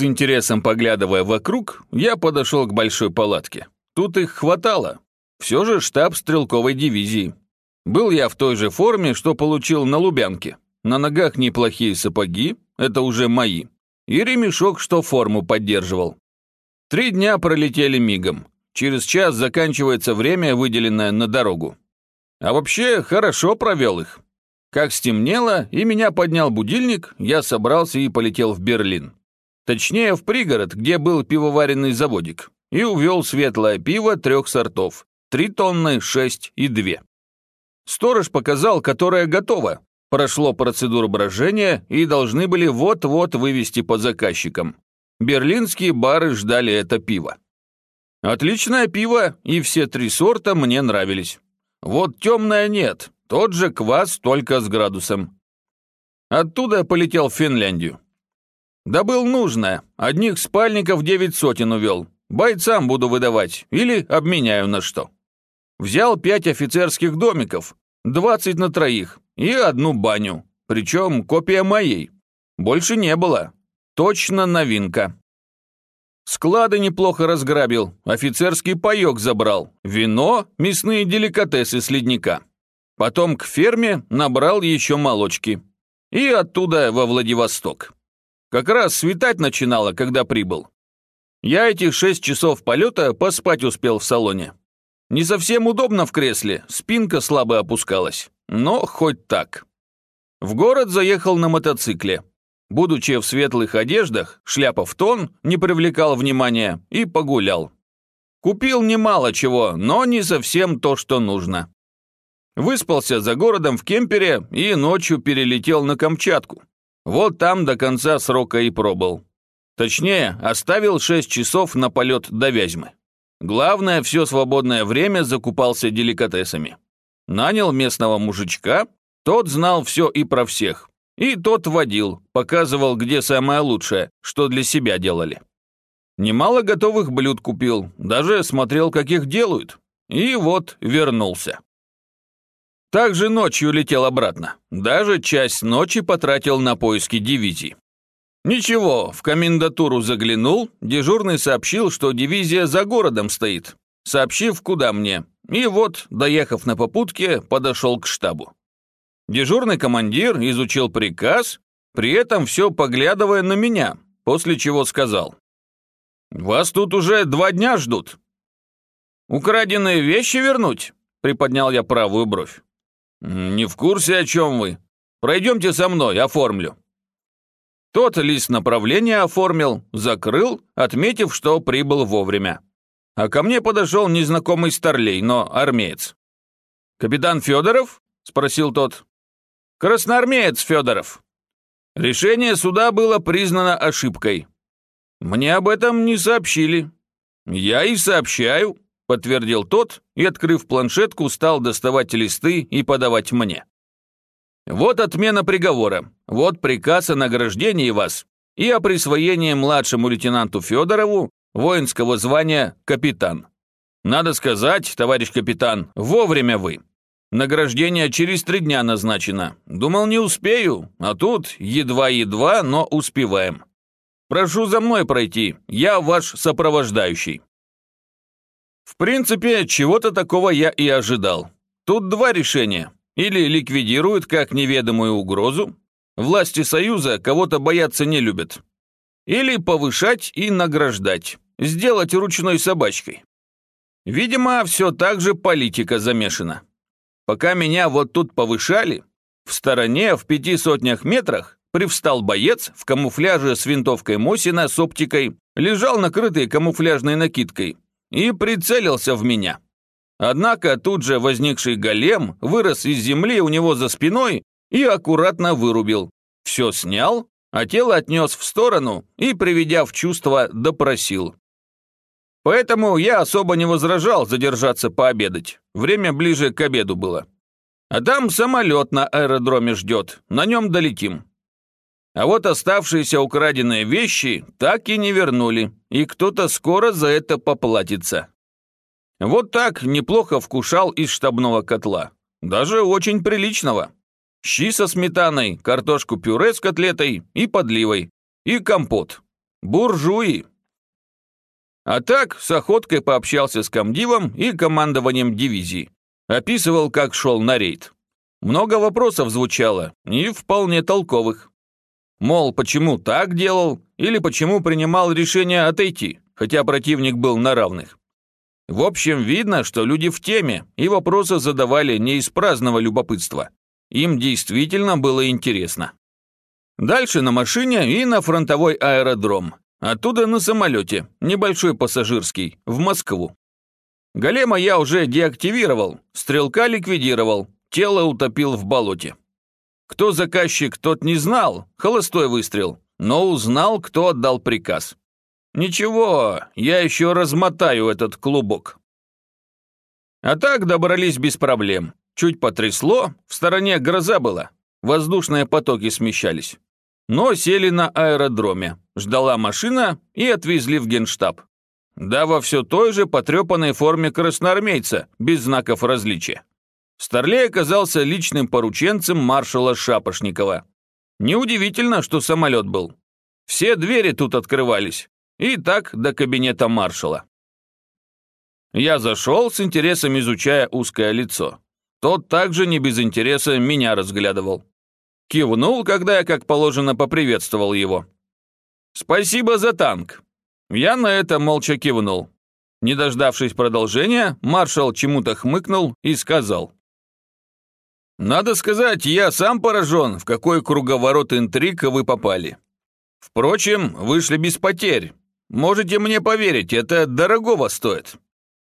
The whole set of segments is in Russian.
С интересом поглядывая вокруг, я подошел к большой палатке. Тут их хватало. Все же штаб стрелковой дивизии. Был я в той же форме, что получил на Лубянке. На ногах неплохие сапоги, это уже мои. И ремешок, что форму поддерживал. Три дня пролетели мигом. Через час заканчивается время, выделенное на дорогу. А вообще, хорошо провел их. Как стемнело, и меня поднял будильник, я собрался и полетел в Берлин. Точнее, в пригород, где был пивоваренный заводик. И увел светлое пиво трех сортов. Три тонны, шесть и две. Сторож показал, которое готово. Прошло процедуру брожения и должны были вот-вот вывести по заказчикам. Берлинские бары ждали это пиво. Отличное пиво, и все три сорта мне нравились. Вот темное нет, тот же квас, только с градусом. Оттуда полетел в Финляндию. Добыл нужное, одних спальников девять сотен увел. Бойцам буду выдавать или обменяю на что. Взял пять офицерских домиков, двадцать на троих и одну баню, причем копия моей. Больше не было. Точно новинка. Склады неплохо разграбил, офицерский паёк забрал, вино, мясные деликатесы с ледника. Потом к ферме набрал еще молочки. И оттуда во Владивосток. Как раз светать начинало, когда прибыл. Я эти шесть часов полета поспать успел в салоне. Не совсем удобно в кресле, спинка слабо опускалась, но хоть так. В город заехал на мотоцикле. Будучи в светлых одеждах, шляпа в тон, не привлекал внимания и погулял. Купил немало чего, но не совсем то, что нужно. Выспался за городом в кемпере и ночью перелетел на Камчатку. Вот там до конца срока и пробыл. Точнее, оставил 6 часов на полет до Вязьмы. Главное, все свободное время закупался деликатесами. Нанял местного мужичка, тот знал все и про всех. И тот водил, показывал, где самое лучшее, что для себя делали. Немало готовых блюд купил, даже смотрел, как их делают. И вот вернулся. Также ночью летел обратно. Даже часть ночи потратил на поиски дивизии. Ничего, в комендатуру заглянул, дежурный сообщил, что дивизия за городом стоит, сообщив, куда мне. И вот, доехав на попутке, подошел к штабу. Дежурный командир изучил приказ, при этом все поглядывая на меня, после чего сказал. «Вас тут уже два дня ждут». «Украденные вещи вернуть?» — приподнял я правую бровь. «Не в курсе, о чем вы. Пройдемте со мной, оформлю». Тот лист направления оформил, закрыл, отметив, что прибыл вовремя. А ко мне подошел незнакомый старлей, но армеец. «Капитан Федоров?» — спросил тот. Красноармеец Федоров. Решение суда было признано ошибкой. Мне об этом не сообщили. Я и сообщаю, подтвердил тот и, открыв планшетку, стал доставать листы и подавать мне. Вот отмена приговора, вот приказ о награждении вас и о присвоении младшему лейтенанту Федорову воинского звания капитан. Надо сказать, товарищ капитан, вовремя вы. Награждение через три дня назначено. Думал, не успею, а тут едва-едва, но успеваем. Прошу за мной пройти, я ваш сопровождающий». В принципе, чего-то такого я и ожидал. Тут два решения. Или ликвидируют как неведомую угрозу, власти Союза кого-то бояться не любят. Или повышать и награждать, сделать ручной собачкой. Видимо, все так же политика замешана. Пока меня вот тут повышали, в стороне, в пяти сотнях метрах, привстал боец в камуфляже с винтовкой Мосина с оптикой, лежал накрытый камуфляжной накидкой и прицелился в меня. Однако тут же возникший голем вырос из земли у него за спиной и аккуратно вырубил. Все снял, а тело отнес в сторону и, приведя в чувство, допросил. Поэтому я особо не возражал задержаться пообедать. Время ближе к обеду было. А там самолет на аэродроме ждет, на нем долетим. А вот оставшиеся украденные вещи так и не вернули, и кто-то скоро за это поплатится. Вот так неплохо вкушал из штабного котла. Даже очень приличного. Щи со сметаной, картошку-пюре с котлетой и подливой. И компот. Буржуи. А так, с охоткой пообщался с комдивом и командованием дивизии. Описывал, как шел на рейд. Много вопросов звучало, и вполне толковых. Мол, почему так делал, или почему принимал решение отойти, хотя противник был на равных. В общем, видно, что люди в теме, и вопросы задавали не из праздного любопытства. Им действительно было интересно. Дальше на машине и на фронтовой аэродром. Оттуда на самолете, небольшой пассажирский, в Москву. Голема я уже деактивировал, стрелка ликвидировал, тело утопил в болоте. Кто заказчик, тот не знал, холостой выстрел, но узнал, кто отдал приказ. Ничего, я еще размотаю этот клубок. А так добрались без проблем. Чуть потрясло, в стороне гроза была, воздушные потоки смещались. Но сели на аэродроме, ждала машина и отвезли в генштаб. Да во все той же потрепанной форме красноармейца, без знаков различия. Старлей оказался личным порученцем маршала Шапошникова. Неудивительно, что самолет был. Все двери тут открывались. И так до кабинета маршала. Я зашел с интересом, изучая узкое лицо. Тот также не без интереса меня разглядывал. Кивнул, когда я, как положено, поприветствовал его. «Спасибо за танк». Я на это молча кивнул. Не дождавшись продолжения, маршал чему-то хмыкнул и сказал. «Надо сказать, я сам поражен, в какой круговорот интриг вы попали. Впрочем, вышли без потерь. Можете мне поверить, это дорогого стоит.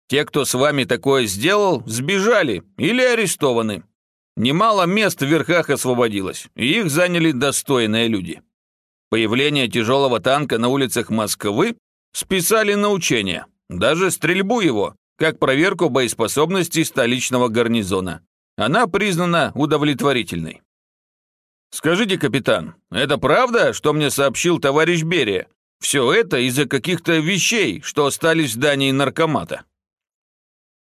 Те, кто с вами такое сделал, сбежали или арестованы. Немало мест в верхах освободилось, и их заняли достойные люди. Появление тяжелого танка на улицах Москвы списали на учения, даже стрельбу его, как проверку боеспособности столичного гарнизона. Она признана удовлетворительной. «Скажите, капитан, это правда, что мне сообщил товарищ Берия? Все это из-за каких-то вещей, что остались в здании наркомата?»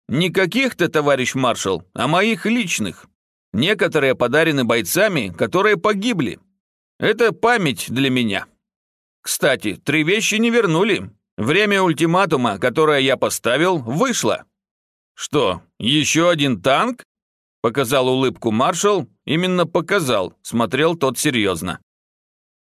«Не каких-то, товарищ маршал, а моих личных. Некоторые подарены бойцами, которые погибли. Это память для меня. Кстати, три вещи не вернули. Время ультиматума, которое я поставил, вышло. Что, еще один танк? Показал улыбку маршал, именно показал, смотрел тот серьезно.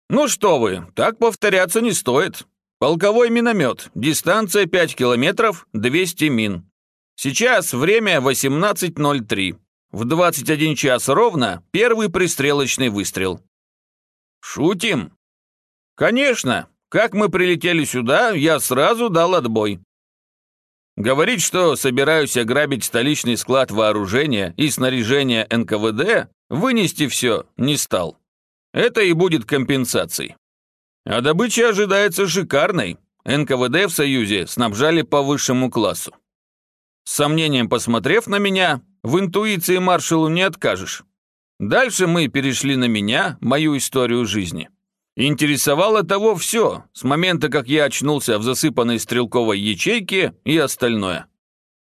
«Ну что вы, так повторяться не стоит. Полковой миномет, дистанция 5 километров, 200 мин. Сейчас время 18.03. В 21 час ровно первый пристрелочный выстрел». «Шутим?» «Конечно. Как мы прилетели сюда, я сразу дал отбой. Говорить, что собираюсь ограбить столичный склад вооружения и снаряжения НКВД, вынести все не стал. Это и будет компенсацией. А добыча ожидается шикарной. НКВД в Союзе снабжали по высшему классу. С сомнением посмотрев на меня, в интуиции маршалу не откажешь. Дальше мы перешли на меня, мою историю жизни. Интересовало того все, с момента, как я очнулся в засыпанной стрелковой ячейке и остальное.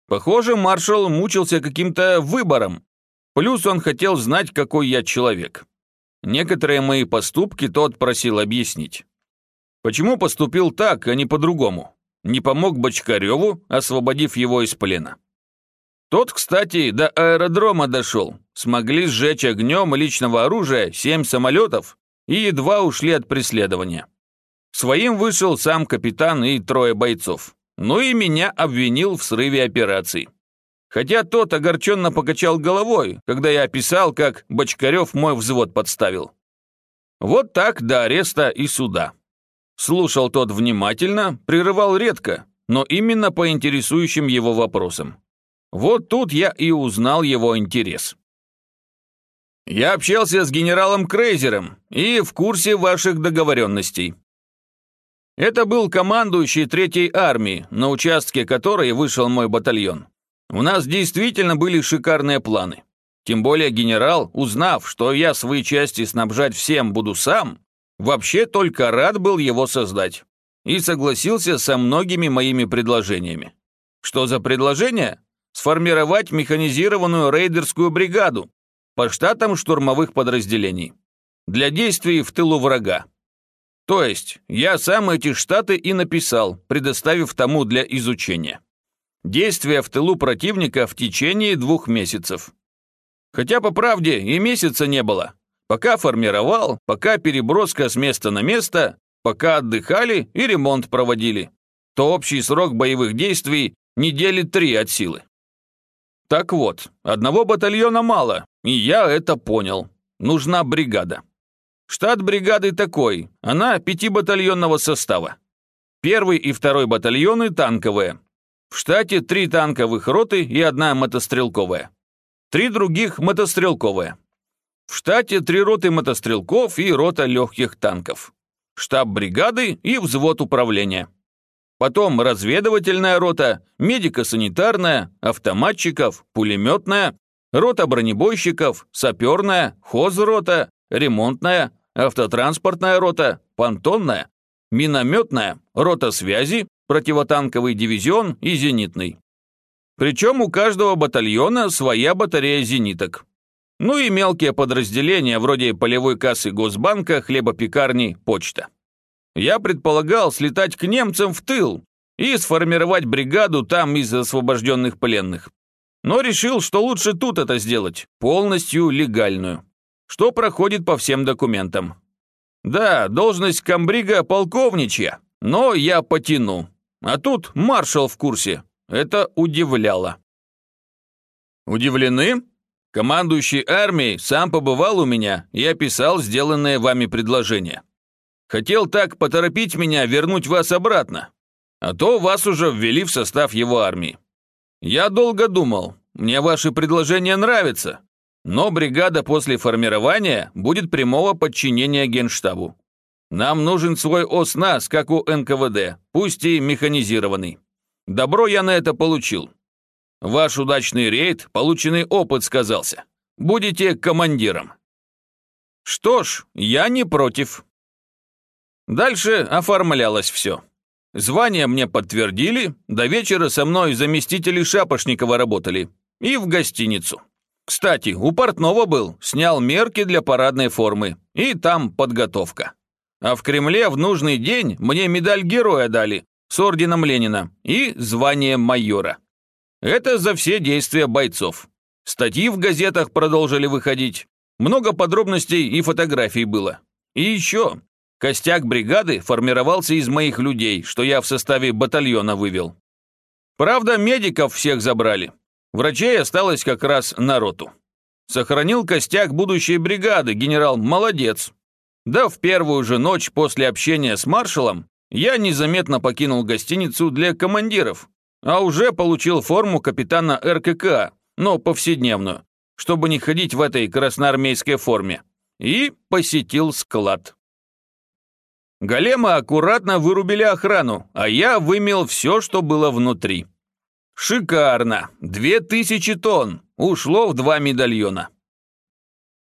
Похоже, маршал мучился каким-то выбором. Плюс он хотел знать, какой я человек. Некоторые мои поступки тот просил объяснить. Почему поступил так, а не по-другому? Не помог Бочкареву, освободив его из плена. Тот, кстати, до аэродрома дошел. Смогли сжечь огнем личного оружия семь самолетов и едва ушли от преследования. Своим вышел сам капитан и трое бойцов. Ну и меня обвинил в срыве операции. Хотя тот огорченно покачал головой, когда я описал, как Бочкарев мой взвод подставил. Вот так до ареста и суда. Слушал тот внимательно, прерывал редко, но именно по интересующим его вопросам. Вот тут я и узнал его интерес. Я общался с генералом Крейзером и в курсе ваших договоренностей. Это был командующий Третьей армии, на участке которой вышел мой батальон. У нас действительно были шикарные планы. Тем более генерал, узнав, что я свои части снабжать всем буду сам, вообще только рад был его создать. И согласился со многими моими предложениями. Что за предложение? Сформировать механизированную рейдерскую бригаду, по штатам штурмовых подразделений для действий в тылу врага. То есть, я сам эти штаты и написал, предоставив тому для изучения. Действия в тылу противника в течение двух месяцев. Хотя, по правде, и месяца не было. Пока формировал, пока переброска с места на место, пока отдыхали и ремонт проводили, то общий срок боевых действий недели три от силы. Так вот, одного батальона мало, и я это понял. Нужна бригада. Штат бригады такой, она пятибатальонного состава. Первый и второй батальоны танковые. В штате три танковых роты и одна мотострелковая. Три других мотострелковые. В штате три роты мотострелков и рота легких танков. Штаб бригады и взвод управления. Потом разведывательная рота, медико-санитарная, автоматчиков, пулеметная, рота бронебойщиков, саперная, хозрота, ремонтная, автотранспортная рота, понтонная, минометная, рота связи, противотанковый дивизион и зенитный. Причем у каждого батальона своя батарея зениток. Ну и мелкие подразделения вроде полевой кассы Госбанка, хлебопекарни, почта. Я предполагал слетать к немцам в тыл и сформировать бригаду там из освобожденных пленных. Но решил, что лучше тут это сделать, полностью легальную что проходит по всем документам. Да, должность комбрига полковничья, но я потяну. А тут маршал в курсе. Это удивляло. Удивлены? Командующий армией сам побывал у меня и описал сделанное вами предложение. Хотел так поторопить меня вернуть вас обратно, а то вас уже ввели в состав его армии. Я долго думал, мне ваши предложения нравятся, но бригада после формирования будет прямого подчинения Генштабу. Нам нужен свой ОСНАС, как у НКВД, пусть и механизированный. Добро я на это получил. Ваш удачный рейд, полученный опыт сказался. Будете командиром. Что ж, я не против. Дальше оформлялось все. Звание мне подтвердили, до вечера со мной заместители Шапошникова работали. И в гостиницу. Кстати, у портного был, снял мерки для парадной формы, и там подготовка. А в Кремле в нужный день мне медаль героя дали с орденом Ленина и звание майора. Это за все действия бойцов. Статьи в газетах продолжили выходить. Много подробностей и фотографий было. И еще, костяк бригады формировался из моих людей, что я в составе батальона вывел. Правда, медиков всех забрали, Врачей осталось как раз на роту. Сохранил костяк будущей бригады, генерал молодец. Да в первую же ночь после общения с маршалом я незаметно покинул гостиницу для командиров, а уже получил форму капитана РКК, но повседневную, чтобы не ходить в этой красноармейской форме, и посетил склад. Голема аккуратно вырубили охрану, а я вымел все, что было внутри. Шикарно! Две тысячи тонн! Ушло в два медальона.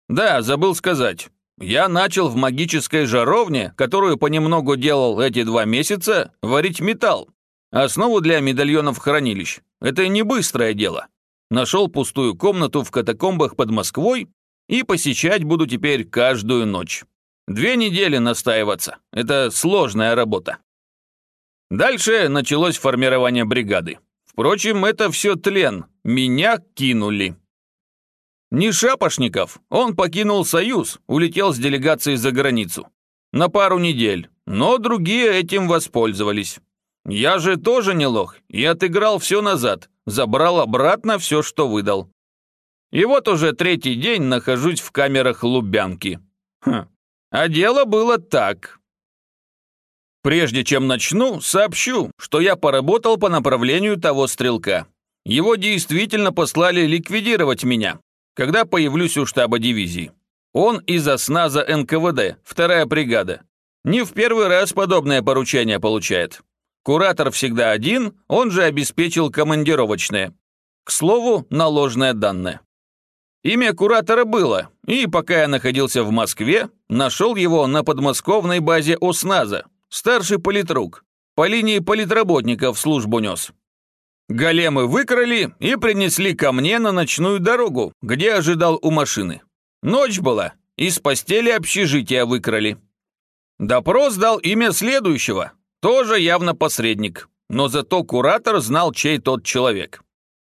Да, забыл сказать. Я начал в магической жаровне, которую понемногу делал эти два месяца, варить металл. Основу для медальонов хранилищ. Это не быстрое дело. Нашел пустую комнату в катакомбах под Москвой и посещать буду теперь каждую ночь. Две недели настаиваться. Это сложная работа. Дальше началось формирование бригады. Впрочем, это все тлен. Меня кинули. Не Шапошников. Он покинул Союз, улетел с делегацией за границу. На пару недель. Но другие этим воспользовались. Я же тоже не лох и отыграл все назад. Забрал обратно все, что выдал. И вот уже третий день нахожусь в камерах Лубянки. Хм. А дело было так. Прежде чем начну, сообщу, что я поработал по направлению того стрелка. Его действительно послали ликвидировать меня, когда появлюсь у штаба дивизии. Он из осназа НКВД, вторая бригада. Не в первый раз подобное поручение получает. Куратор всегда один, он же обеспечил командировочное. К слову, наложное данное. Имя куратора было, и пока я находился в Москве, нашел его на подмосковной базе ОСНАЗа, старший политрук, по линии политработников службу нес. Големы выкрали и принесли ко мне на ночную дорогу, где ожидал у машины. Ночь была, из постели общежития выкрали. Допрос дал имя следующего, тоже явно посредник, но зато куратор знал, чей тот человек.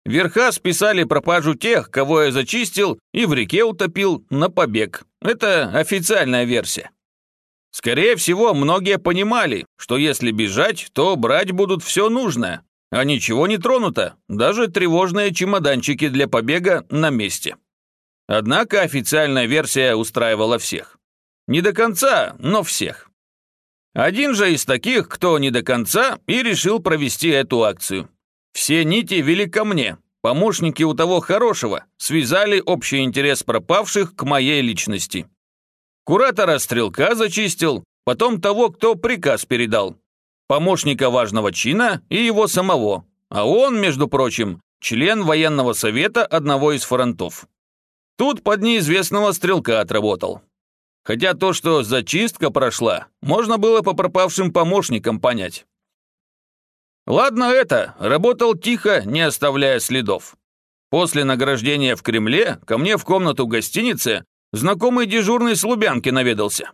Верха списали пропажу тех, кого я зачистил и в реке утопил, на побег. Это официальная версия. Скорее всего, многие понимали, что если бежать, то брать будут все нужное, а ничего не тронуто, даже тревожные чемоданчики для побега на месте. Однако официальная версия устраивала всех. Не до конца, но всех. Один же из таких, кто не до конца, и решил провести эту акцию. Все нити вели ко мне. Помощники у того хорошего связали общий интерес пропавших к моей личности. Куратора стрелка зачистил, потом того, кто приказ передал. Помощника важного чина и его самого. А он, между прочим, член военного совета одного из фронтов. Тут под неизвестного стрелка отработал. Хотя то, что зачистка прошла, можно было по пропавшим помощникам понять. Ладно это, работал тихо, не оставляя следов. После награждения в Кремле ко мне в комнату гостиницы знакомый дежурный с Лубянки наведался.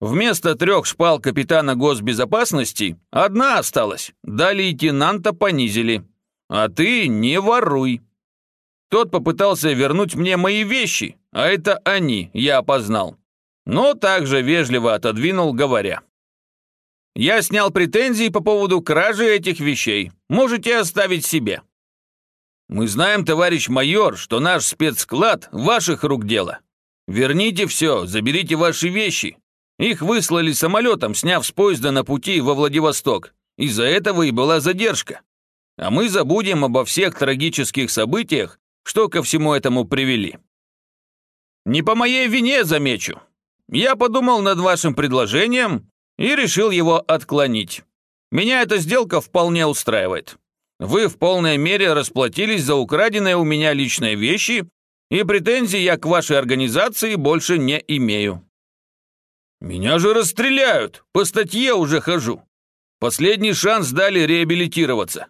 Вместо трех шпал капитана госбезопасности одна осталась, да лейтенанта понизили. А ты не воруй. Тот попытался вернуть мне мои вещи, а это они, я опознал. Но также вежливо отодвинул, говоря. Я снял претензии по поводу кражи этих вещей. Можете оставить себе. Мы знаем, товарищ майор, что наш спецсклад ваших рук дело. Верните все, заберите ваши вещи. Их выслали самолетом, сняв с поезда на пути во Владивосток. Из-за этого и была задержка. А мы забудем обо всех трагических событиях, что ко всему этому привели. Не по моей вине, замечу. Я подумал над вашим предложением и решил его отклонить. Меня эта сделка вполне устраивает. Вы в полной мере расплатились за украденные у меня личные вещи, и претензий я к вашей организации больше не имею. Меня же расстреляют, по статье уже хожу. Последний шанс дали реабилитироваться.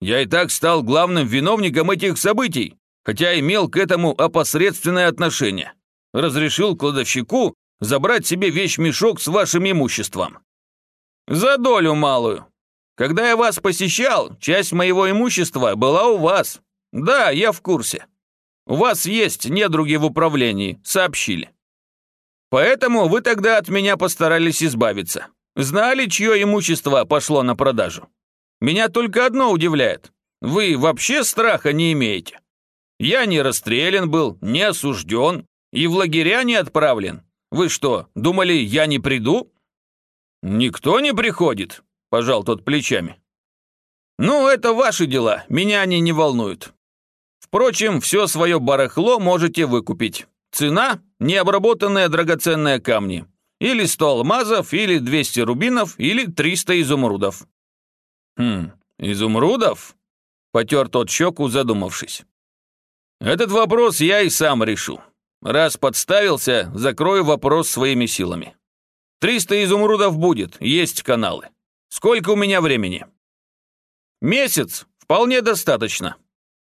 Я и так стал главным виновником этих событий, хотя имел к этому опосредственное отношение. Разрешил кладовщику забрать себе вещь-мешок с вашим имуществом. За долю малую. Когда я вас посещал, часть моего имущества была у вас. Да, я в курсе. У вас есть недруги в управлении, сообщили. Поэтому вы тогда от меня постарались избавиться. Знали, чье имущество пошло на продажу. Меня только одно удивляет. Вы вообще страха не имеете. Я не расстрелян был, не осужден и в лагеря не отправлен. Вы что, думали, я не приду?» «Никто не приходит», – пожал тот плечами. «Ну, это ваши дела, меня они не волнуют. Впрочем, все свое барахло можете выкупить. Цена – необработанные драгоценные камни. Или 100 алмазов, или 200 рубинов, или 300 изумрудов». «Хм, изумрудов?» – потер тот щеку, задумавшись. «Этот вопрос я и сам решу. Раз подставился, закрою вопрос своими силами. Триста изумрудов будет, есть каналы. Сколько у меня времени? Месяц, вполне достаточно.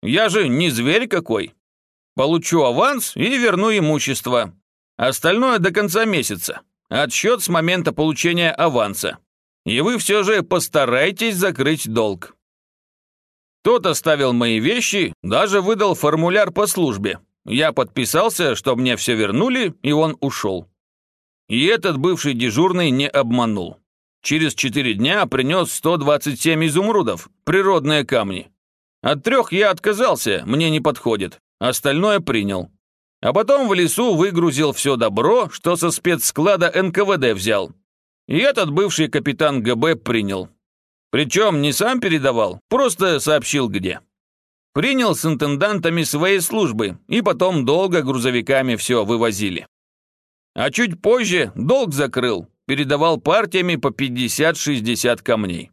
Я же не зверь какой. Получу аванс и верну имущество. Остальное до конца месяца. Отсчет с момента получения аванса. И вы все же постарайтесь закрыть долг. Тот оставил мои вещи, даже выдал формуляр по службе, я подписался, что мне все вернули, и он ушел. И этот бывший дежурный не обманул. Через четыре дня принес 127 изумрудов, природные камни. От трех я отказался, мне не подходит. Остальное принял. А потом в лесу выгрузил все добро, что со спецсклада НКВД взял. И этот бывший капитан ГБ принял. Причем не сам передавал, просто сообщил где. Принял с интендантами своей службы, и потом долго грузовиками все вывозили. А чуть позже долг закрыл, передавал партиями по 50-60 камней.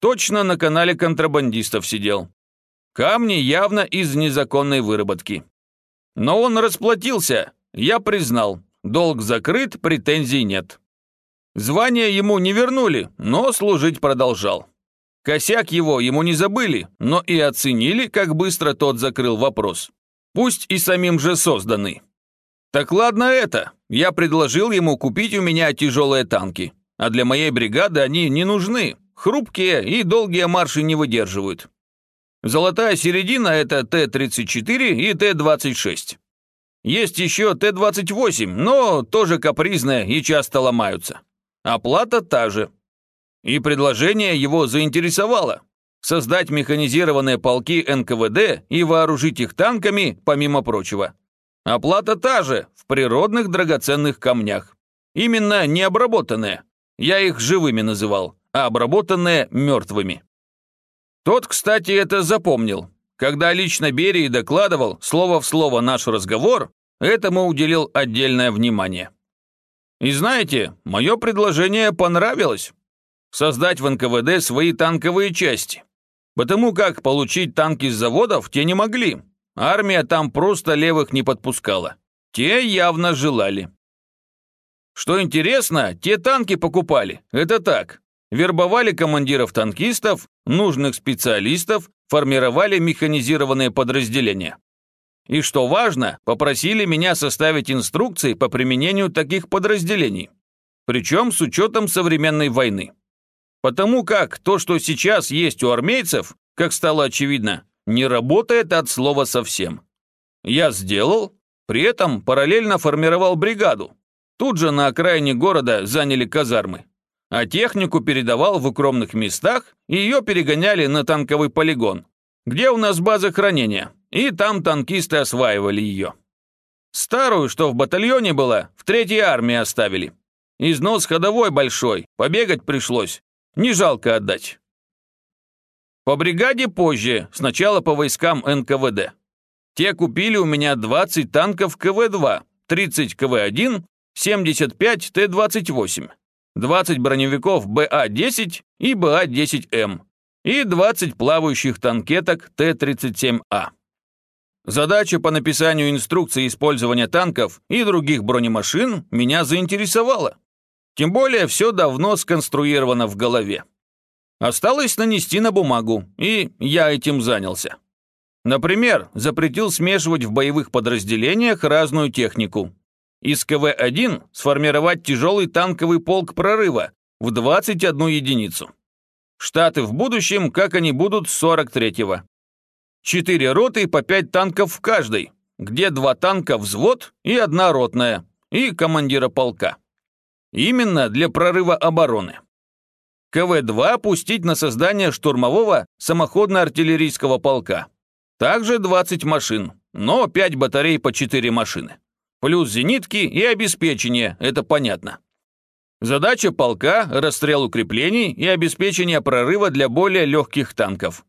Точно на канале контрабандистов сидел. Камни явно из незаконной выработки. Но он расплатился, я признал. Долг закрыт, претензий нет. Звание ему не вернули, но служить продолжал. Косяк его ему не забыли, но и оценили, как быстро тот закрыл вопрос. Пусть и самим же созданный. Так ладно это, я предложил ему купить у меня тяжелые танки, а для моей бригады они не нужны, хрупкие и долгие марши не выдерживают. Золотая середина – это Т-34 и Т-26. Есть еще Т-28, но тоже капризные и часто ломаются. Оплата та же. И предложение его заинтересовало. Создать механизированные полки НКВД и вооружить их танками, помимо прочего. Оплата та же, в природных драгоценных камнях. Именно необработанные. Я их живыми называл, а обработанные – мертвыми. Тот, кстати, это запомнил. Когда лично Берии докладывал слово в слово наш разговор, этому уделил отдельное внимание. И знаете, мое предложение понравилось. Создать в НКВД свои танковые части. Потому как получить танки с заводов те не могли. Армия там просто левых не подпускала. Те явно желали. Что интересно, те танки покупали. Это так. Вербовали командиров-танкистов, нужных специалистов, формировали механизированные подразделения. И что важно, попросили меня составить инструкции по применению таких подразделений. Причем с учетом современной войны. Потому как то, что сейчас есть у армейцев, как стало очевидно, не работает от слова совсем. Я сделал, при этом параллельно формировал бригаду. Тут же на окраине города заняли казармы. А технику передавал в укромных местах, и ее перегоняли на танковый полигон, где у нас база хранения, и там танкисты осваивали ее. Старую, что в батальоне была, в третьей армии оставили. Износ ходовой большой, побегать пришлось. Не жалко отдать. По бригаде позже, сначала по войскам НКВД. Те купили у меня 20 танков КВ-2, 30 КВ-1, 75 Т-28, 20 броневиков БА-10 и БА-10М и 20 плавающих танкеток Т-37А. Задача по написанию инструкции использования танков и других бронемашин меня заинтересовала. Тем более все давно сконструировано в голове. Осталось нанести на бумагу, и я этим занялся. Например, запретил смешивать в боевых подразделениях разную технику. Из КВ-1 сформировать тяжелый танковый полк прорыва в 21 единицу. Штаты в будущем, как они будут с 43-го. Четыре роты по пять танков в каждой, где два танка взвод и одна ротная, и командира полка. Именно для прорыва обороны. КВ-2 пустить на создание штурмового самоходно-артиллерийского полка. Также 20 машин, но 5 батарей по 4 машины. Плюс зенитки и обеспечение, это понятно. Задача полка – расстрел укреплений и обеспечение прорыва для более легких танков.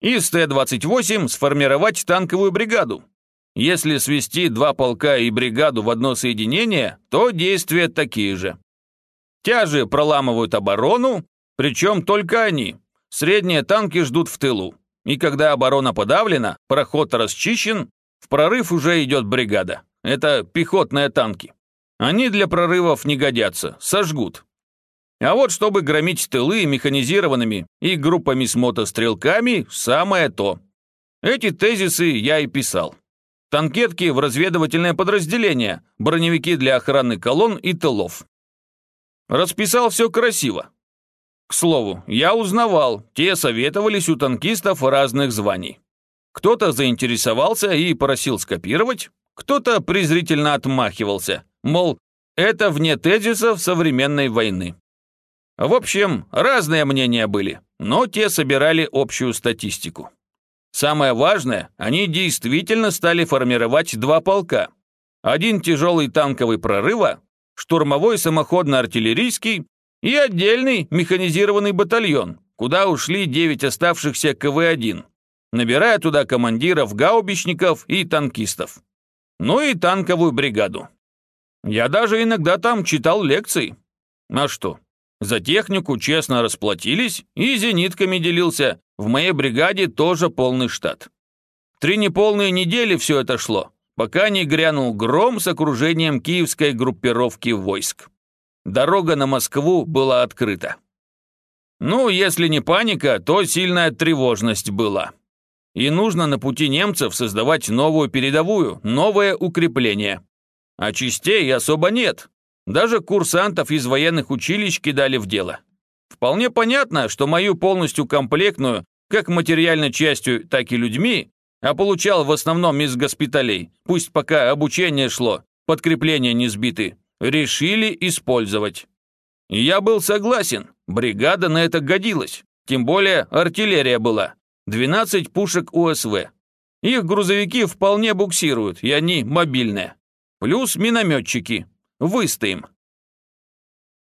Из Т-28 сформировать танковую бригаду. Если свести два полка и бригаду в одно соединение, то действия такие же. Тяжи проламывают оборону, причем только они. Средние танки ждут в тылу. И когда оборона подавлена, проход расчищен, в прорыв уже идет бригада. Это пехотные танки. Они для прорывов не годятся, сожгут. А вот чтобы громить тылы механизированными и группами с мотострелками, самое то. Эти тезисы я и писал. Танкетки в разведывательное подразделение, броневики для охраны колонн и тылов. Расписал все красиво. К слову, я узнавал, те советовались у танкистов разных званий. Кто-то заинтересовался и просил скопировать, кто-то презрительно отмахивался, мол, это вне тезисов современной войны. В общем, разные мнения были, но те собирали общую статистику. Самое важное, они действительно стали формировать два полка. Один тяжелый танковый прорыва, штурмовой самоходно-артиллерийский и отдельный механизированный батальон, куда ушли 9 оставшихся КВ-1, набирая туда командиров гаубичников и танкистов. Ну и танковую бригаду. Я даже иногда там читал лекции. А что, за технику честно расплатились и зенитками делился. В моей бригаде тоже полный штат. Три неполные недели все это шло, пока не грянул гром с окружением киевской группировки войск. Дорога на Москву была открыта. Ну, если не паника, то сильная тревожность была. И нужно на пути немцев создавать новую передовую, новое укрепление. а частей особо нет. Даже курсантов из военных училищ кидали в дело. Вполне понятно, что мою полностью комплектную, как материальной частью, так и людьми, а получал в основном из госпиталей, пусть пока обучение шло, подкрепления не сбиты, решили использовать. Я был согласен, бригада на это годилась, тем более артиллерия была, 12 пушек УСВ. Их грузовики вполне буксируют, и они мобильные. Плюс минометчики. Выстоим.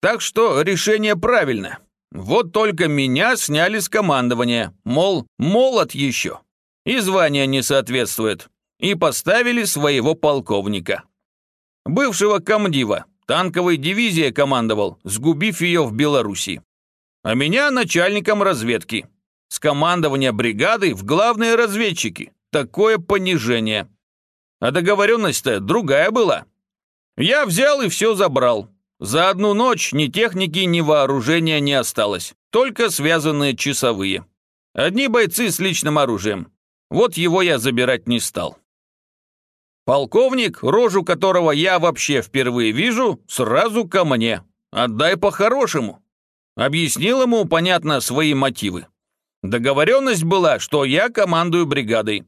Так что решение правильно. Вот только меня сняли с командования, мол, молод еще. И звание не соответствует. И поставили своего полковника. Бывшего комдива, танковой дивизией командовал, сгубив ее в Белоруссии. А меня начальником разведки. С командования бригады в главные разведчики. Такое понижение. А договоренность-то другая была. Я взял и все забрал. За одну ночь ни техники, ни вооружения не осталось. Только связанные часовые. Одни бойцы с личным оружием. Вот его я забирать не стал. Полковник, рожу которого я вообще впервые вижу, сразу ко мне. Отдай по-хорошему. Объяснил ему, понятно, свои мотивы. Договоренность была, что я командую бригадой.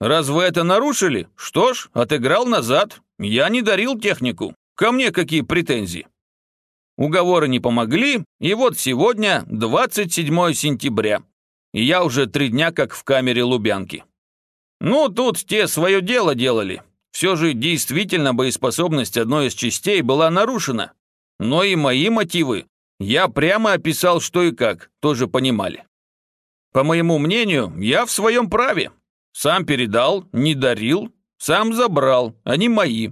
Раз вы это нарушили, что ж, отыграл назад. Я не дарил технику. Ко мне какие претензии? Уговоры не помогли, и вот сегодня 27 сентября. И я уже три дня как в камере Лубянки. Ну, тут те свое дело делали. Все же действительно боеспособность одной из частей была нарушена. Но и мои мотивы я прямо описал, что и как, тоже понимали. По моему мнению, я в своем праве. Сам передал, не дарил, сам забрал, они мои.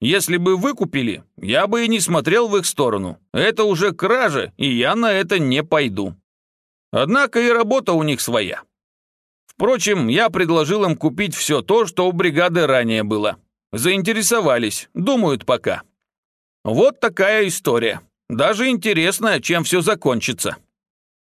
Если бы выкупили, я бы и не смотрел в их сторону. Это уже кража, и я на это не пойду. Однако и работа у них своя. Впрочем, я предложил им купить все то, что у бригады ранее было. Заинтересовались, думают пока. Вот такая история. Даже интересно, чем все закончится.